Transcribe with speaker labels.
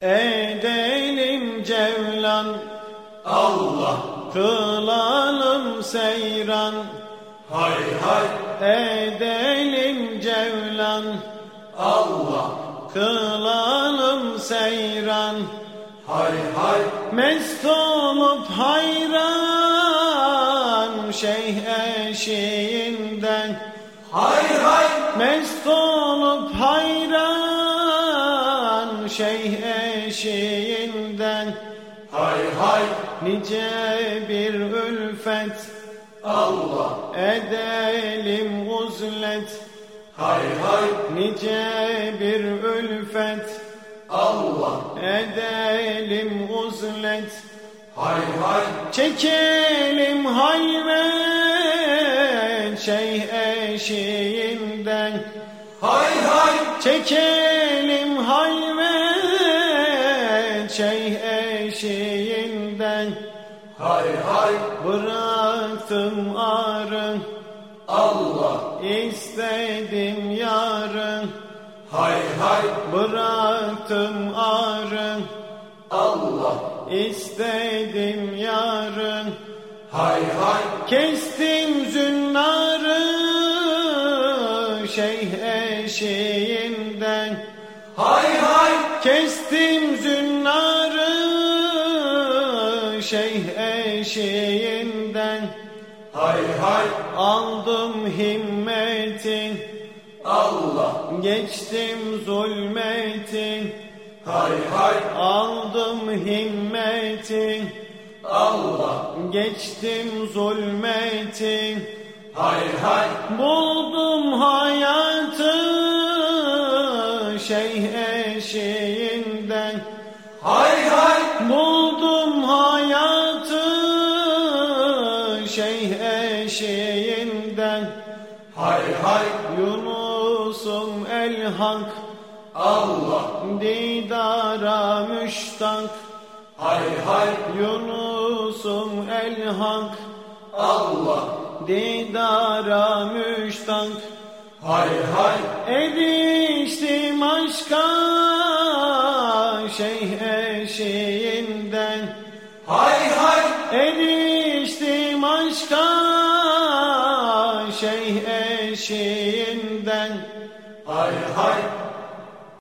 Speaker 1: Edelim cevlan.
Speaker 2: Allah.
Speaker 1: Kılalım seyran.
Speaker 2: Hay hay.
Speaker 1: Edelim cevlan.
Speaker 2: Allah.
Speaker 1: Kılalım seyran.
Speaker 2: Hay hay.
Speaker 1: Mest olup hayran Şeyh eşiğinden.
Speaker 2: Hay hay.
Speaker 1: Mest olup hayran Şeyh eşiğinden
Speaker 2: hay hay.
Speaker 1: Nice bir ülfet.
Speaker 2: Allah.
Speaker 1: Edelim uzlet
Speaker 2: hay hay.
Speaker 1: Nice bir ülfet.
Speaker 2: Allah.
Speaker 1: Edelim uzlet
Speaker 2: hay hay.
Speaker 1: Çekelim hayret Şeyh eşiğinden.
Speaker 2: Hay hay.
Speaker 1: Çekelim Şeyh eşiğinden
Speaker 2: hay hay.
Speaker 1: Bıraktım arın.
Speaker 2: Allah.
Speaker 1: İstedim yarın.
Speaker 2: Hay hay.
Speaker 1: Bıraktım arın.
Speaker 2: Allah.
Speaker 1: İstedim yarın.
Speaker 2: Hay hay.
Speaker 1: Kestim zünnarı Şeyh eşiğinden
Speaker 2: hay hay.
Speaker 1: Kestim zünnarı Şeyh eşiğinden
Speaker 2: hay hay.
Speaker 1: Aldım himmetin
Speaker 2: Allah.
Speaker 1: Geçtim zulmetin
Speaker 2: hay hay.
Speaker 1: Aldım himmetin
Speaker 2: Allah.
Speaker 1: Geçtim zulmetin
Speaker 2: hay hay.
Speaker 1: Buldum hayatı Şeyh eşiğinden eşiğinden
Speaker 2: hay hay.
Speaker 1: Yunus'um el hak.
Speaker 2: Allah.
Speaker 1: Didara müştak.
Speaker 2: Hay hay.
Speaker 1: Yunus'um el hak.
Speaker 2: Allah.
Speaker 1: Didara müştak.
Speaker 2: Hay hay.
Speaker 1: Eriştim aşka Şeyh eşiğinden.
Speaker 2: Hay hay.
Speaker 1: Eriştim aşka Şeyh eşiğinden.
Speaker 2: Hay hay